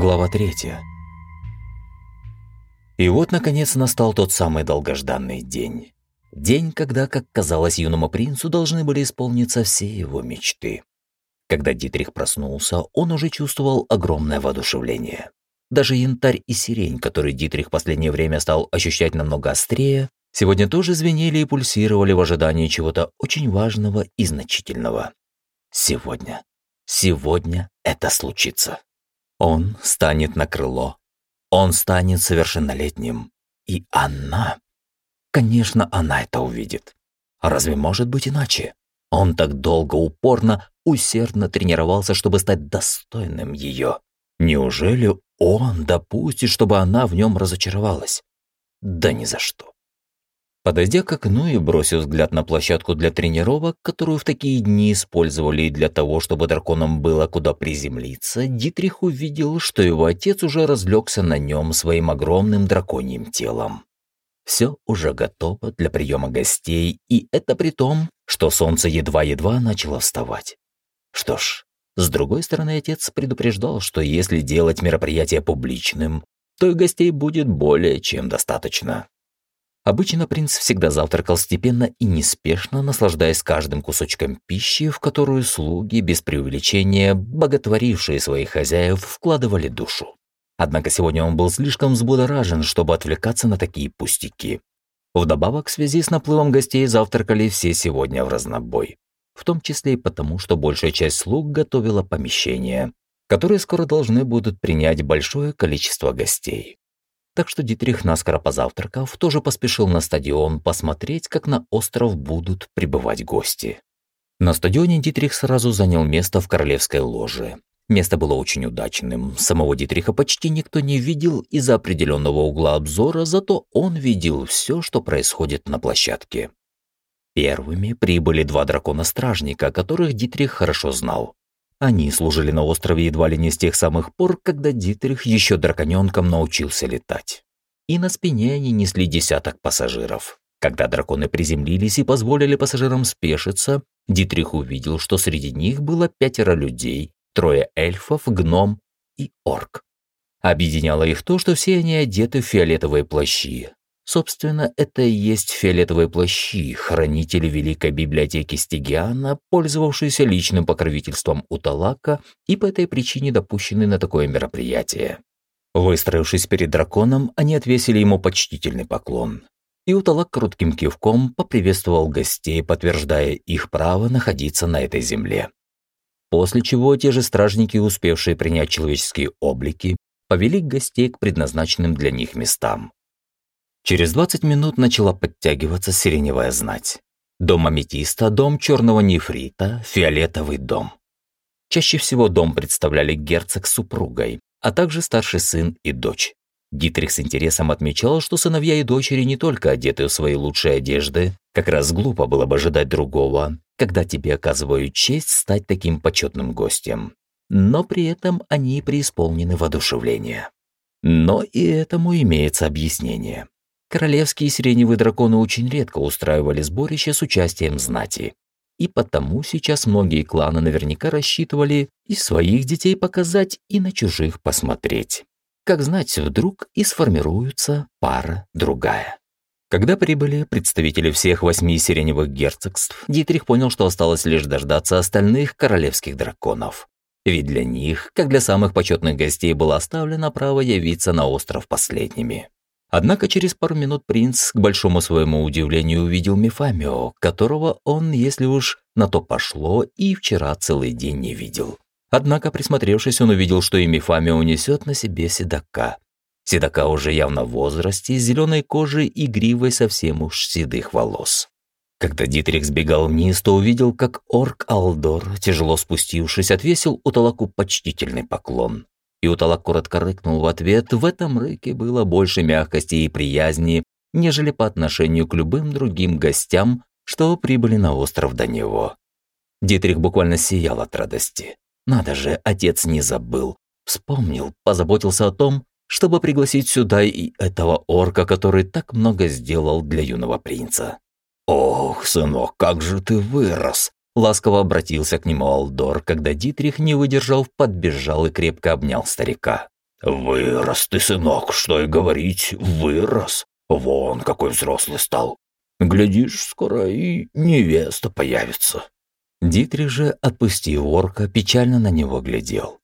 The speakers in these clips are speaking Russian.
Глава третья. И вот, наконец, настал тот самый долгожданный день. День, когда, как казалось юному принцу, должны были исполниться все его мечты. Когда Дитрих проснулся, он уже чувствовал огромное воодушевление. Даже янтарь и сирень, который Дитрих в последнее время стал ощущать намного острее, сегодня тоже звенели и пульсировали в ожидании чего-то очень важного и значительного. Сегодня. Сегодня это случится. Он станет на крыло. Он станет совершеннолетним. И она... Конечно, она это увидит. Разве может быть иначе? Он так долго, упорно, усердно тренировался, чтобы стать достойным ее. Неужели он допустит, чтобы она в нем разочаровалась? Да ни за что. Подойдя к окну и бросив взгляд на площадку для тренировок, которую в такие дни использовали для того, чтобы драконам было куда приземлиться, Дитрих увидел, что его отец уже разлегся на нем своим огромным драконьим телом. Все уже готово для приема гостей, и это при том, что солнце едва-едва начало вставать. Что ж, с другой стороны, отец предупреждал, что если делать мероприятие публичным, то и гостей будет более чем достаточно. Обычно принц всегда завтракал степенно и неспешно, наслаждаясь каждым кусочком пищи, в которую слуги, без преувеличения, боготворившие своих хозяев, вкладывали душу. Однако сегодня он был слишком взбудоражен, чтобы отвлекаться на такие пустяки. Вдобавок, в связи с наплывом гостей завтракали все сегодня в разнобой. В том числе и потому, что большая часть слуг готовила помещения, которые скоро должны будут принять большое количество гостей. Так что Дитрих, наскоро позавтракав, тоже поспешил на стадион посмотреть, как на остров будут прибывать гости. На стадионе Дитрих сразу занял место в королевской ложе. Место было очень удачным. Самого Дитриха почти никто не видел из-за определенного угла обзора, зато он видел все, что происходит на площадке. Первыми прибыли два дракона-стражника, которых Дитрих хорошо знал. Они служили на острове едва ли не с тех самых пор, когда Дитрих еще драконенком научился летать. И на спине они несли десяток пассажиров. Когда драконы приземлились и позволили пассажирам спешиться, Дитрих увидел, что среди них было пятеро людей, трое эльфов, гном и орк. Объединяло их то, что все они одеты в фиолетовые плащи, Собственно, это и есть фиолетовые плащи, хранители Великой Библиотеки Стигиана, пользовавшиеся личным покровительством у Талака и по этой причине допущены на такое мероприятие. Выстроившись перед драконом, они отвесили ему почтительный поклон. И Уталак коротким кивком поприветствовал гостей, подтверждая их право находиться на этой земле. После чего те же стражники, успевшие принять человеческие облики, повели гостей к предназначенным для них местам. Через 20 минут начала подтягиваться сиреневая знать. Дом аметиста, дом черного нефрита, фиолетовый дом. Чаще всего дом представляли герцог с супругой, а также старший сын и дочь. Дитрих с интересом отмечал, что сыновья и дочери не только одеты в свои лучшие одежды, как раз глупо было бы ожидать другого, когда тебе оказывают честь стать таким почетным гостем. Но при этом они преисполнены воодушевления. Но и этому имеется объяснение. Королевские сиреневые драконы очень редко устраивали сборище с участием знати. И потому сейчас многие кланы наверняка рассчитывали и своих детей показать, и на чужих посмотреть. Как знать, вдруг и сформируется пара другая. Когда прибыли представители всех восьми сиреневых герцогств, Дитрих понял, что осталось лишь дождаться остальных королевских драконов. Ведь для них, как для самых почетных гостей, было оставлено право явиться на остров последними. Однако через пару минут принц, к большому своему удивлению, увидел Мефамио, которого он, если уж на то пошло, и вчера целый день не видел. Однако, присмотревшись, он увидел, что и Мефамио несет на себе седока. Седока уже явно в возрасте, с зеленой кожей и гривой совсем уж седых волос. Когда Дитрих сбегал вниз, то увидел, как орк Алдор, тяжело спустившись, отвесил Уталаку почтительный поклон. И Уталак коротко рыкнул в ответ. В этом рыке было больше мягкости и приязни, нежели по отношению к любым другим гостям, что прибыли на остров до него. Дитрих буквально сиял от радости. Надо же, отец не забыл. Вспомнил, позаботился о том, чтобы пригласить сюда и этого орка, который так много сделал для юного принца. «Ох, сынок, как же ты вырос!» Ласково обратился к нему Алдор, когда Дитрих, не выдержал, подбежал и крепко обнял старика. «Вырос ты, сынок, что и говорить, вырос. Вон какой взрослый стал. Глядишь, скоро и невеста появится». Дитрих же, отпустив орка, печально на него глядел.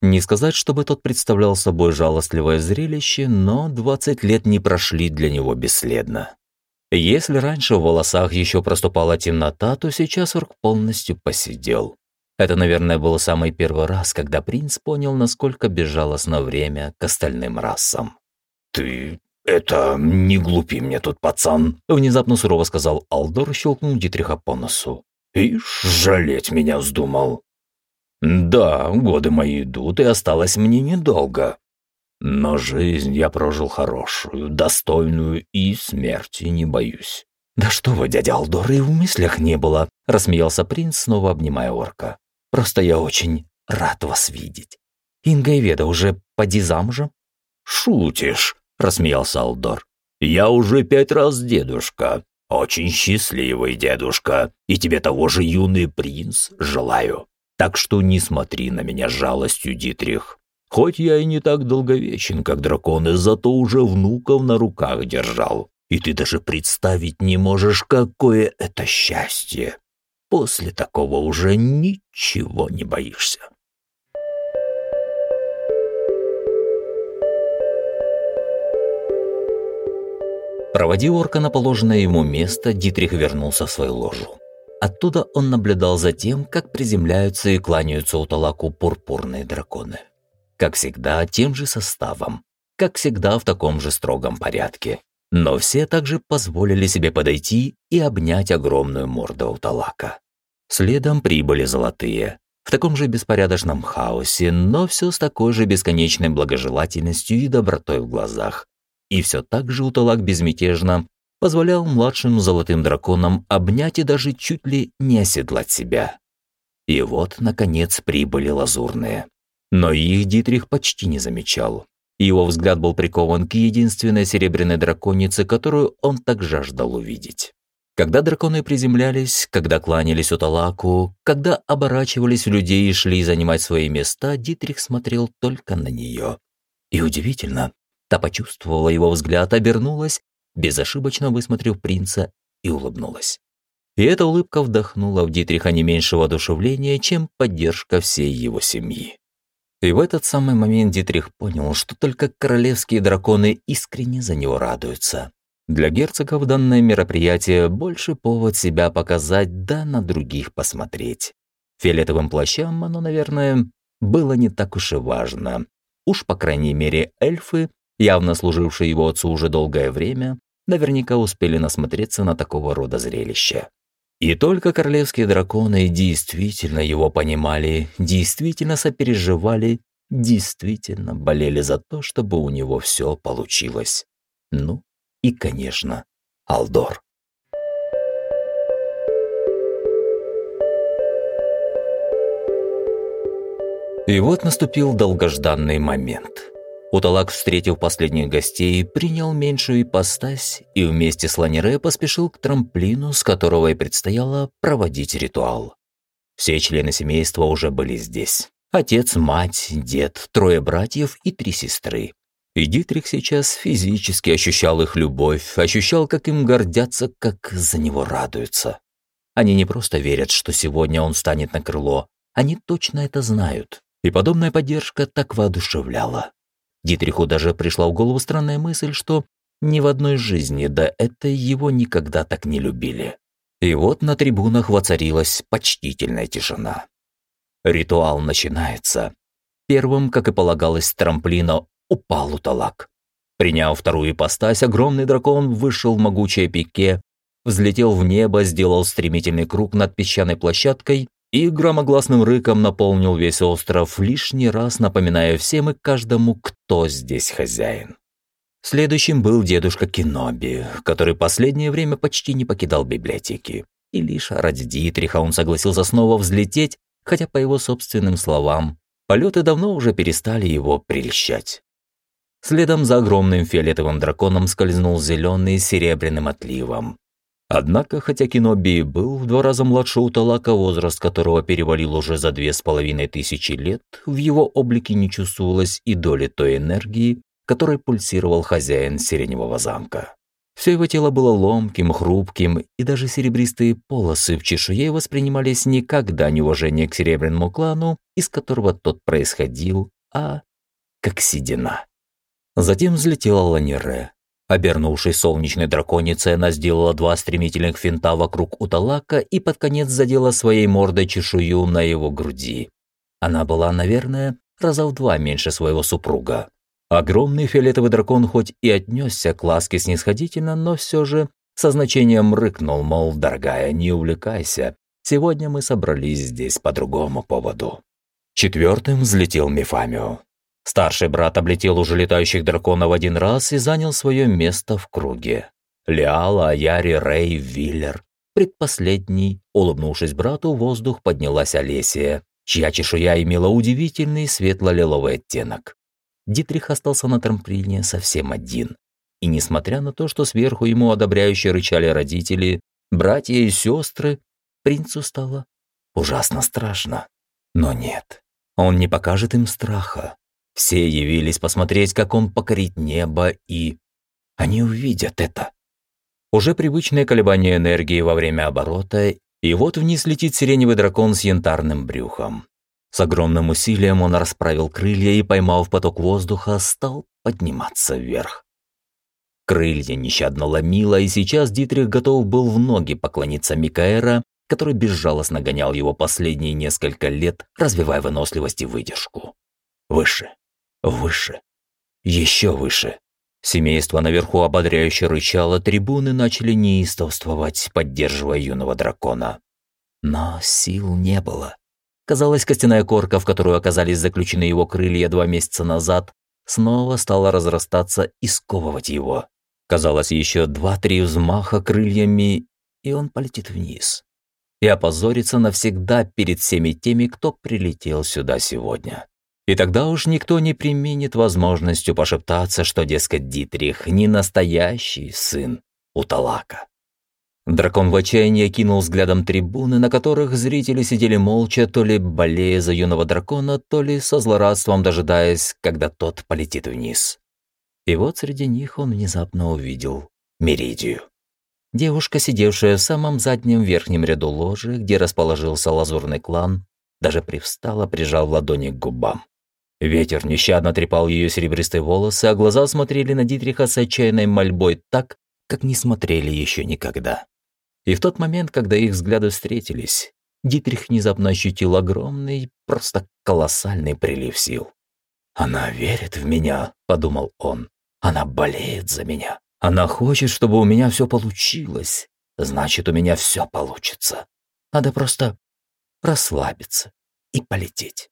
Не сказать, чтобы тот представлял собой жалостливое зрелище, но 20 лет не прошли для него бесследно. Если раньше в волосах еще проступала темнота, то сейчас орк полностью посидел. Это, наверное, был самый первый раз, когда принц понял, насколько безжалостно время к остальным расам. «Ты это не глупи мне тут, пацан», — внезапно сурово сказал Алдор, щелкнул Дитриха по носу. «Ишь, жалеть меня вздумал». «Да, годы мои идут, и осталось мне недолго. Но жизнь я прожил хорошую, достойную, и смерти не боюсь». «Да что вы, дядя Алдор, и в мыслях не было», — рассмеялся принц, снова обнимая орка. Просто я очень рад вас видеть. Инга и Веда уже поди замужем?» «Шутишь», — рассмеялся Алдор. «Я уже пять раз дедушка. Очень счастливый дедушка. И тебе того же юный принц желаю. Так что не смотри на меня жалостью, Дитрих. Хоть я и не так долговечен, как драконы, зато уже внуков на руках держал. И ты даже представить не можешь, какое это счастье. После такого уже ничего не боишься. Проводив орка на положенное ему место, Дитрих вернулся в свою ложу. Оттуда он наблюдал за тем, как приземляются и кланяются у Талаку пурпурные драконы. Как всегда, тем же составом. Как всегда, в таком же строгом порядке. Но все также позволили себе подойти и обнять огромную морду Уталака. Следом прибыли золотые. В таком же беспорядочном хаосе, но все с такой же бесконечной благожелательностью и добротой в глазах. И все так же Уталак безмятежно позволял младшим золотым драконам обнять и даже чуть ли не оседлать себя. И вот, наконец, прибыли лазурные. Но их Дитрих почти не замечал. Его взгляд был прикован к единственной серебряной драконице, которую он так жаждал увидеть. Когда драконы приземлялись, когда кланялись Уталаку, когда оборачивались в людей и шли занимать свои места, Дитрих смотрел только на нее. И удивительно, та почувствовала его взгляд, обернулась, безошибочно высмотрев принца и улыбнулась. И эта улыбка вдохнула в Дитриха не меньшего одушевления, чем поддержка всей его семьи. И в этот самый момент Дитрих понял, что только королевские драконы искренне за него радуются. Для герцогов данное мероприятие больше повод себя показать, да на других посмотреть. Фиолетовым плащам оно, наверное, было не так уж и важно. Уж, по крайней мере, эльфы, явно служившие его отцу уже долгое время, наверняка успели насмотреться на такого рода зрелище. И только королевские драконы действительно его понимали, действительно сопереживали, действительно болели за то, чтобы у него все получилось. Ну, и, конечно, Алдор. И вот наступил долгожданный момент. Уталак, встретив последних гостей, принял меньшую ипостась и вместе с Ланере поспешил к трамплину, с которого и предстояло проводить ритуал. Все члены семейства уже были здесь. Отец, мать, дед, трое братьев и три сестры. И Дитрих сейчас физически ощущал их любовь, ощущал, как им гордятся, как за него радуются. Они не просто верят, что сегодня он станет на крыло, они точно это знают. И подобная поддержка так воодушевляла. Дитриху даже пришла в голову странная мысль, что ни в одной жизни до этой его никогда так не любили. И вот на трибунах воцарилась почтительная тишина. Ритуал начинается. Первым, как и полагалось, с трамплина упал уталак. Приняв вторую ипостась, огромный дракон вышел в могучее пике, взлетел в небо, сделал стремительный круг над песчаной площадкой и громогласным рыком наполнил весь остров, лишний раз напоминая всем и каждому, кто здесь хозяин. Следующим был дедушка Киноби, который последнее время почти не покидал библиотеки. И лишь ради Дитриха он согласился снова взлететь, хотя, по его собственным словам, полеты давно уже перестали его прельщать. Следом за огромным фиолетовым драконом скользнул зеленый с серебряным отливом. Однако, хотя Киноби был в два раза младше Уталака, возраст которого перевалил уже за две с половиной тысячи лет, в его облике не чувствовалось и доли той энергии, которой пульсировал хозяин Сиреневого замка. Все его тело было ломким, хрупким, и даже серебристые полосы в чешуе воспринимались не как дань уважения к серебряному клану, из которого тот происходил, а как седина. Затем взлетела Ланире, Обернувшись солнечной драконицей, она сделала два стремительных финта вокруг Уталака и под конец задела своей мордой чешую на его груди. Она была, наверное, раза в два меньше своего супруга. Огромный фиолетовый дракон хоть и отнесся к ласке снисходительно, но все же со значением рыкнул, мол, дорогая, не увлекайся. Сегодня мы собрались здесь по другому поводу. Четвертым взлетел Мефамио. Старший брат облетел уже летающих драконов один раз и занял свое место в круге. Лиала, Аяри, Рэй, Виллер. Предпоследний, улыбнувшись брату, в воздух поднялась Олесия, чья чешуя имела удивительный светло-лиловый оттенок. Дитрих остался на трамплине совсем один. И несмотря на то, что сверху ему одобряюще рычали родители, братья и сестры, принцу стало ужасно страшно. Но нет, он не покажет им страха. Все явились посмотреть, как он покорит небо, и... Они увидят это. Уже привычное колебание энергии во время оборота, и вот вниз летит сиреневый дракон с янтарным брюхом. С огромным усилием он расправил крылья и, поймав поток воздуха, стал подниматься вверх. Крылья нещадно ломило, и сейчас Дитрих готов был в ноги поклониться Микаэра, который безжалостно гонял его последние несколько лет, развивая выносливость и выдержку. Выше, Выше. Еще выше. Семейство наверху ободряюще рычало, трибуны начали неистовствовать, поддерживая юного дракона. Но сил не было. Казалось, костяная корка, в которую оказались заключены его крылья два месяца назад, снова стала разрастаться и сковывать его. Казалось, еще два-три взмаха крыльями, и он полетит вниз. И опозорится навсегда перед всеми теми, кто прилетел сюда сегодня. И тогда уж никто не применит возможностью пошептаться, что, дескать, Дитрих не настоящий сын Уталака. Дракон в отчаянии кинул взглядом трибуны, на которых зрители сидели молча, то ли болея за юного дракона, то ли со злорадством дожидаясь, когда тот полетит вниз. И вот среди них он внезапно увидел Меридию. Девушка, сидевшая в самом заднем верхнем ряду ложи, где расположился лазурный клан, даже привстала, прижав ладони к губам. Ветер нещадно трепал ее серебристые волосы, а глаза смотрели на Дитриха с отчаянной мольбой так, как не смотрели еще никогда. И в тот момент, когда их взгляды встретились, Дитрих внезапно ощутил огромный, просто колоссальный прилив сил. «Она верит в меня», — подумал он. «Она болеет за меня. Она хочет, чтобы у меня все получилось. Значит, у меня все получится. Надо просто расслабиться и полететь».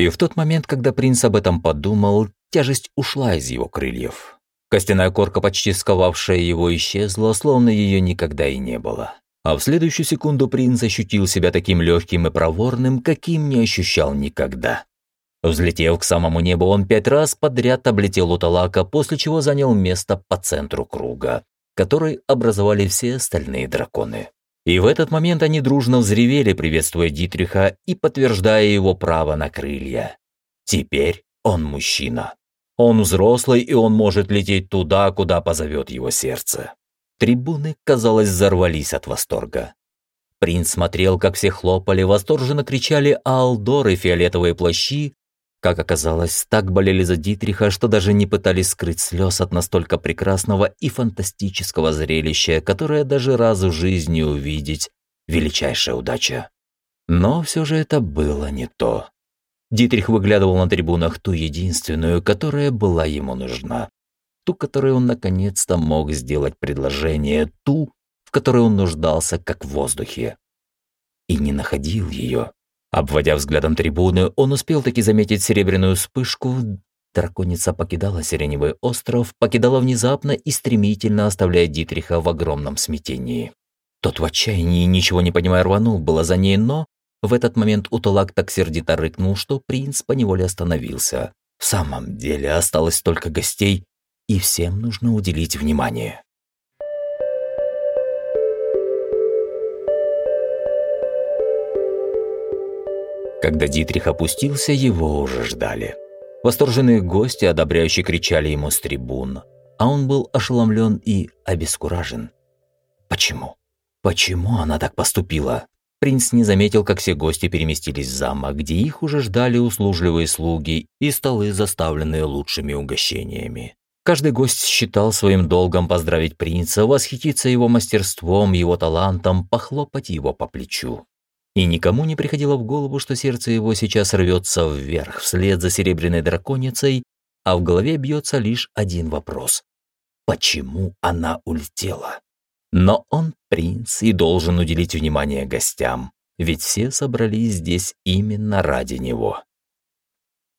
И в тот момент, когда принц об этом подумал, тяжесть ушла из его крыльев. Костяная корка, почти сковавшая его, исчезла, словно ее никогда и не было. А в следующую секунду принц ощутил себя таким легким и проворным, каким не ощущал никогда. Взлетев к самому небу, он пять раз подряд облетел Уталака, после чего занял место по центру круга, который образовали все остальные драконы. И в этот момент они дружно взревели, приветствуя Дитриха и подтверждая его право на крылья. Теперь он мужчина. Он взрослый, и он может лететь туда, куда позовет его сердце. Трибуны, казалось, взорвались от восторга. Принц смотрел, как все хлопали, восторженно кричали «Алдор» и фиолетовые плащи, как оказалось, так болели за Дитриха, что даже не пытались скрыть слез от настолько прекрасного и фантастического зрелища, которое даже раз в жизни увидеть – величайшая удача. Но все же это было не то. Дитрих выглядывал на трибунах ту единственную, которая была ему нужна. Ту, которой он наконец-то мог сделать предложение, ту, в которой он нуждался, как в воздухе. И не находил ее. Обводя взглядом трибуны, он успел таки заметить серебряную вспышку. Драконица покидала Сиреневый остров, покидала внезапно и стремительно, оставляя Дитриха в огромном смятении. Тот в отчаянии, ничего не понимая, рванул было за ней, но в этот момент Уталак так сердито рыкнул, что принц поневоле остановился. В самом деле осталось только гостей, и всем нужно уделить внимание. Когда Дитрих опустился, его уже ждали. Восторженные гости, одобряющие, кричали ему с трибун, а он был ошеломлен и обескуражен. Почему? Почему она так поступила? Принц не заметил, как все гости переместились в замок, где их уже ждали услужливые слуги и столы, заставленные лучшими угощениями. Каждый гость считал своим долгом поздравить принца, восхититься его мастерством, его талантом, похлопать его по плечу. И никому не приходило в голову, что сердце его сейчас рвется вверх, вслед за серебряной драконицей, а в голове бьется лишь один вопрос. Почему она улетела? Но он принц и должен уделить внимание гостям, ведь все собрались здесь именно ради него.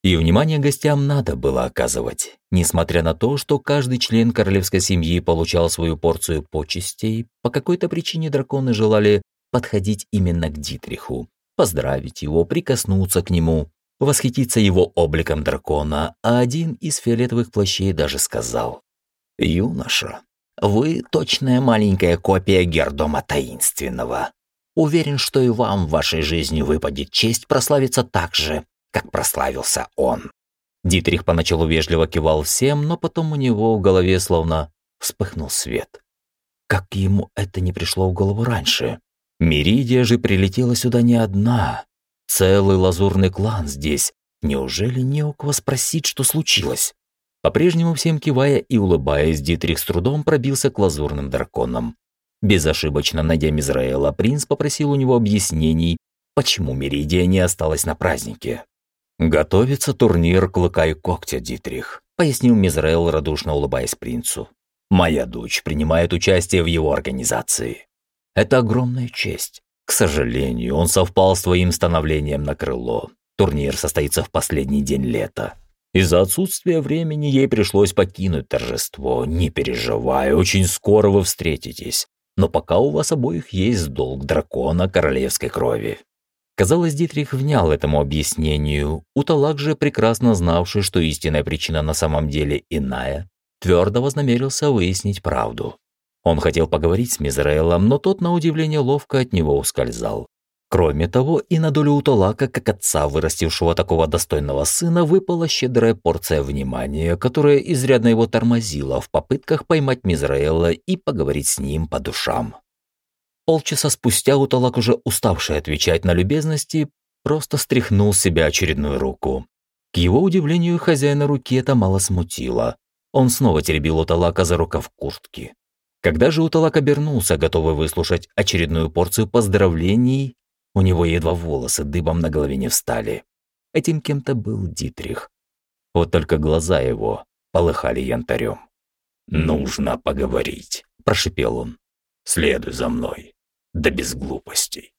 И внимание гостям надо было оказывать, несмотря на то, что каждый член королевской семьи получал свою порцию почестей, по какой-то причине драконы желали подходить именно к Дитриху, поздравить его, прикоснуться к нему, восхититься его обликом дракона, а один из фиолетовых плащей даже сказал «Юноша, вы точная маленькая копия Гердома Таинственного. Уверен, что и вам в вашей жизни выпадет честь прославиться так же, как прославился он». Дитрих поначалу вежливо кивал всем, но потом у него в голове словно вспыхнул свет. Как ему это не пришло в голову раньше? Меридия же прилетела сюда не одна. Целый лазурный клан здесь. Неужели не у кого спросить, что случилось? По-прежнему всем кивая и улыбаясь, Дитрих с трудом пробился к лазурным драконам. Безошибочно найдя Мизраэла, принц попросил у него объяснений, почему Меридия не осталась на празднике. «Готовится турнир «Клыка и когтя», Дитрих», — пояснил Мизраэл, радушно улыбаясь принцу. «Моя дочь принимает участие в его организации. Это огромная честь. К сожалению, он совпал с твоим становлением на крыло. Турнир состоится в последний день лета. Из-за отсутствия времени ей пришлось покинуть торжество. Не переживай, очень скоро вы встретитесь. Но пока у вас обоих есть долг дракона королевской крови». Казалось, Дитрих внял этому объяснению. Уталак же, прекрасно знавший, что истинная причина на самом деле иная, твердо вознамерился выяснить правду. Он хотел поговорить с Мизраэлом, но тот, на удивление, ловко от него ускользал. Кроме того, и на долю Уталака, как отца, вырастившего такого достойного сына, выпала щедрая порция внимания, которая изрядно его тормозила в попытках поймать Мизраэла и поговорить с ним по душам. Полчаса спустя Уталак, уже уставший отвечать на любезности, просто стряхнул с себя очередную руку. К его удивлению, хозяина руки это мало смутило. Он снова теребил Уталака за рукав куртки. Когда же Уталак обернулся, готовый выслушать очередную порцию поздравлений, у него едва волосы дыбом на голове не встали. Этим кем-то был Дитрих. Вот только глаза его полыхали янтарем. «Нужно поговорить», – прошипел он. «Следуй за мной, да без глупостей».